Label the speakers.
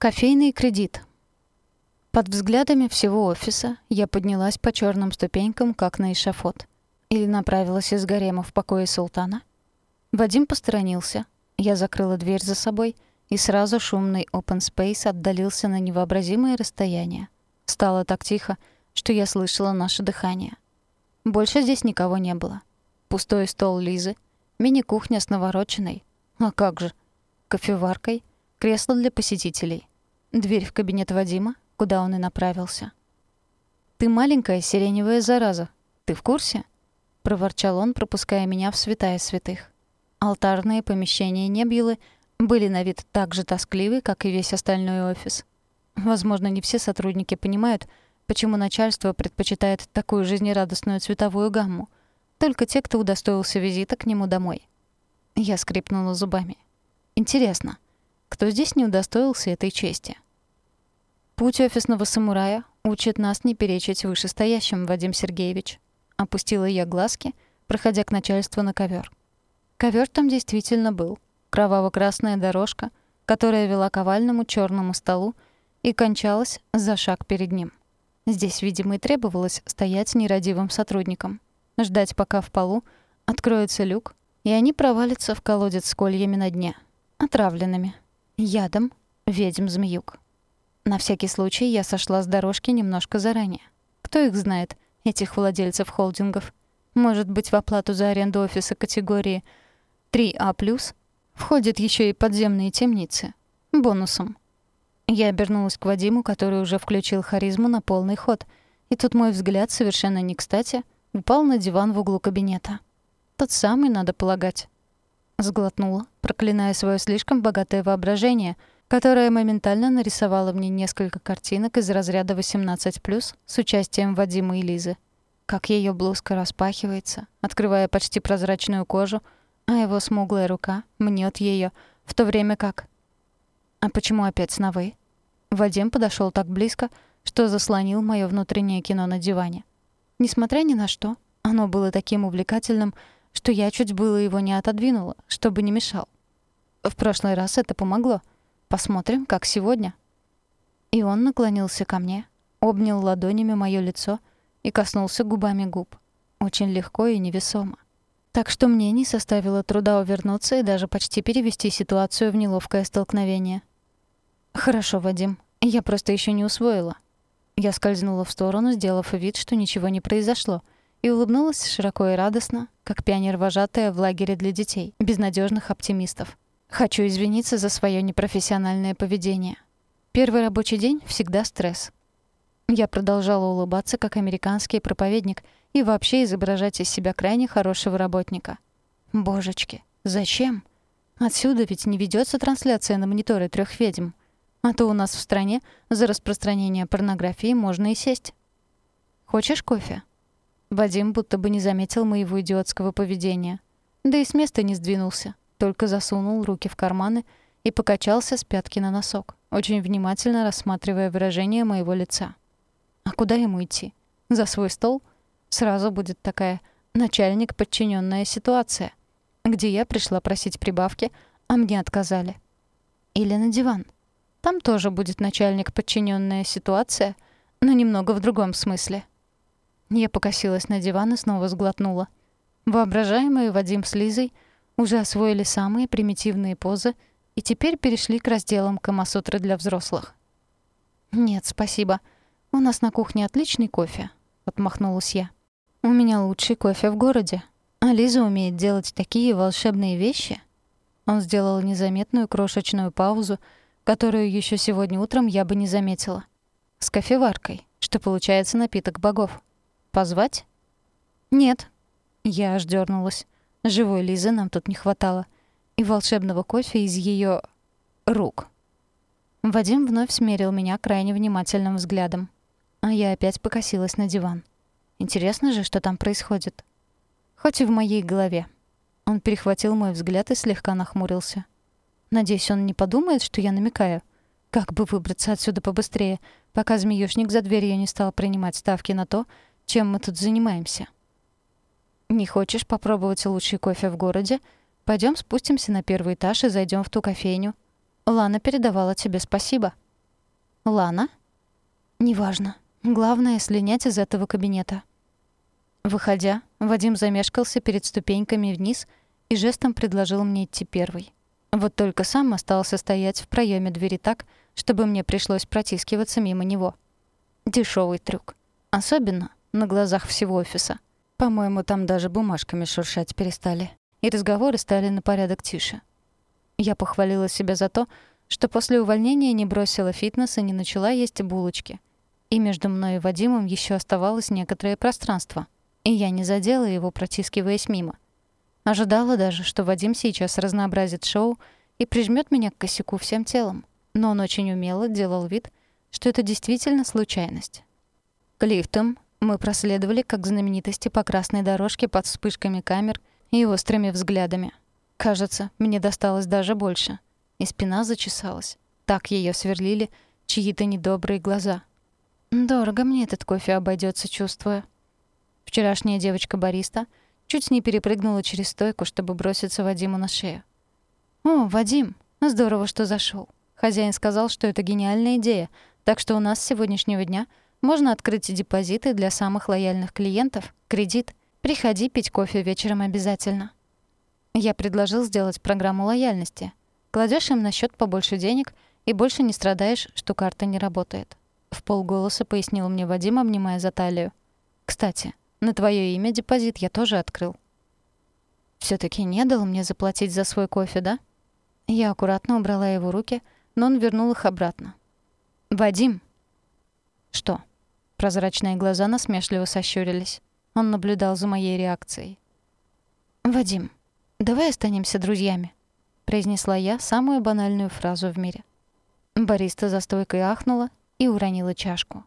Speaker 1: Кофейный кредит. Под взглядами всего офиса я поднялась по черным ступенькам, как на эшафот. Или направилась из гарема в покое султана. Вадим посторонился. Я закрыла дверь за собой, и сразу шумный open space отдалился на невообразимое расстояние. Стало так тихо, что я слышала наше дыхание. Больше здесь никого не было. Пустой стол Лизы, мини-кухня с навороченной. А как же? Кофеваркой, кресло для посетителей. Дверь в кабинет Вадима, куда он и направился. «Ты маленькая сиреневая зараза. Ты в курсе?» — проворчал он, пропуская меня в святая святых. Алтарные помещения Небьюлы были на вид так же тоскливы, как и весь остальной офис. Возможно, не все сотрудники понимают, почему начальство предпочитает такую жизнерадостную цветовую гамму. Только те, кто удостоился визита к нему домой. Я скрипнула зубами. Интересно, кто здесь не удостоился этой чести. Путь офисного самурая учит нас не перечить вышестоящим, Вадим Сергеевич. Опустила я глазки, проходя к начальству на ковер. Ковер там действительно был. Кроваво-красная дорожка, которая вела к овальному черному столу и кончалась за шаг перед ним. Здесь, видимо, и требовалось стоять нерадивым сотрудникам. Ждать, пока в полу откроется люк, и они провалятся в колодец с кольями на дне. Отравленными, Ядом ведьм-змеюк. На всякий случай я сошла с дорожки немножко заранее. Кто их знает, этих владельцев холдингов? Может быть, в оплату за аренду офиса категории 3А+, входят еще и подземные темницы. Бонусом. Я обернулась к Вадиму, который уже включил харизму на полный ход, и тут мой взгляд совершенно не кстати упал на диван в углу кабинета. Тот самый, надо полагать. Сглотнула, проклиная свое слишком богатое воображение, которое моментально нарисовало мне несколько картинок из разряда 18+, с участием Вадима и Лизы. Как ее блузка распахивается, открывая почти прозрачную кожу, а его смуглая рука мнет ее, в то время как... А почему опять с «вы»? Вадим подошел так близко, что заслонил мое внутреннее кино на диване. Несмотря ни на что, оно было таким увлекательным, что я чуть было его не отодвинула, чтобы не мешал. В прошлый раз это помогло. Посмотрим, как сегодня. И он наклонился ко мне, обнял ладонями моё лицо и коснулся губами губ. Очень легко и невесомо. Так что мне не составило труда увернуться и даже почти перевести ситуацию в неловкое столкновение. «Хорошо, Вадим. Я просто ещё не усвоила». Я скользнула в сторону, сделав вид, что ничего не произошло — и улыбнулась широко и радостно, как пионер-вожатая в лагере для детей, безнадежных оптимистов. Хочу извиниться за свое непрофессиональное поведение. Первый рабочий день всегда стресс. Я продолжала улыбаться, как американский проповедник, и вообще изображать из себя крайне хорошего работника. Божечки, зачем? Отсюда ведь не ведется трансляция на мониторы трех ведьм. А то у нас в стране за распространение порнографии можно и сесть. Хочешь кофе? Вадим будто бы не заметил моего идиотского поведения. Да и с места не сдвинулся, только засунул руки в карманы и покачался с пятки на носок, очень внимательно рассматривая выражение моего лица. А куда ему идти? За свой стол? Сразу будет такая начальник подчиненная ситуация, где я пришла просить прибавки, а мне отказали. Или на диван. Там тоже будет начальник подчиненная ситуация, но немного в другом смысле. Я покосилась на диван и снова сглотнула. Воображаемые Вадим с Лизой уже освоили самые примитивные позы и теперь перешли к разделам Камасутры для взрослых. «Нет, спасибо. У нас на кухне отличный кофе», — отмахнулась я. «У меня лучший кофе в городе. А Лиза умеет делать такие волшебные вещи». Он сделал незаметную крошечную паузу, которую еще сегодня утром я бы не заметила. С кофеваркой, что получается напиток богов. Позвать? Нет. Я аж дернулась. Живой Лизы нам тут не хватало. И волшебного кофе из ее рук. Вадим вновь смерил меня крайне внимательным взглядом. А я опять покосилась на диван. Интересно же, что там происходит. Хоть и в моей голове. Он перехватил мой взгляд и слегка нахмурился. Надеюсь, он не подумает, что я намекаю. Как бы выбраться отсюда побыстрее, пока змеюшник за дверью не стал принимать ставки на то, чем мы тут занимаемся. Не хочешь попробовать лучший кофе в городе? Пойдем спустимся на первый этаж и зайдем в ту кофейню. Лана передавала тебе спасибо. Лана? Неважно. Главное — слинять из этого кабинета. Выходя, Вадим замешкался перед ступеньками вниз и жестом предложил мне идти первый. Вот только сам остался стоять в проеме двери так, чтобы мне пришлось протискиваться мимо него. Дешевый трюк. Особенно на глазах всего офиса. По-моему, там даже бумажками шуршать перестали. И разговоры стали на порядок тише. Я похвалила себя за то, что после увольнения не бросила фитнес и не начала есть булочки. И между мной и Вадимом еще оставалось некоторое пространство. И я не задела его, протискиваясь мимо. Ожидала даже, что Вадим сейчас разнообразит шоу и прижмет меня к косяку всем телом. Но он очень умело делал вид, что это действительно случайность. К лифтам мы проследовали как знаменитости по красной дорожке под вспышками камер и острыми взглядами. Кажется, мне досталось даже больше. И спина зачесалась. Так ее сверлили чьи-то недобрые глаза. Дорого мне этот кофе обойдется, чувствую. Вчерашняя девочка-бариста чуть не перепрыгнула через стойку, чтобы броситься Вадиму на шею. «О, Вадим, здорово, что зашел. Хозяин сказал, что это гениальная идея, так что у нас с сегодняшнего дня можно открыть депозиты для самых лояльных клиентов, кредит. Приходи пить кофе вечером обязательно». Я предложил сделать программу лояльности. Кладешь им на счет побольше денег и больше не страдаешь, что карта не работает. В полголоса пояснил мне Вадим, обнимая за талию. «Кстати, на твое имя депозит я тоже открыл». все таки не дал мне заплатить за свой кофе, да?» Я аккуратно убрала его руки, но он вернул их обратно. «Вадим!» «Что?» Прозрачные глаза насмешливо сощурились. Он наблюдал за моей реакцией. «Вадим, давай останемся друзьями», — произнесла я самую банальную фразу в мире. Бариста за стойкой ахнула и уронила чашку.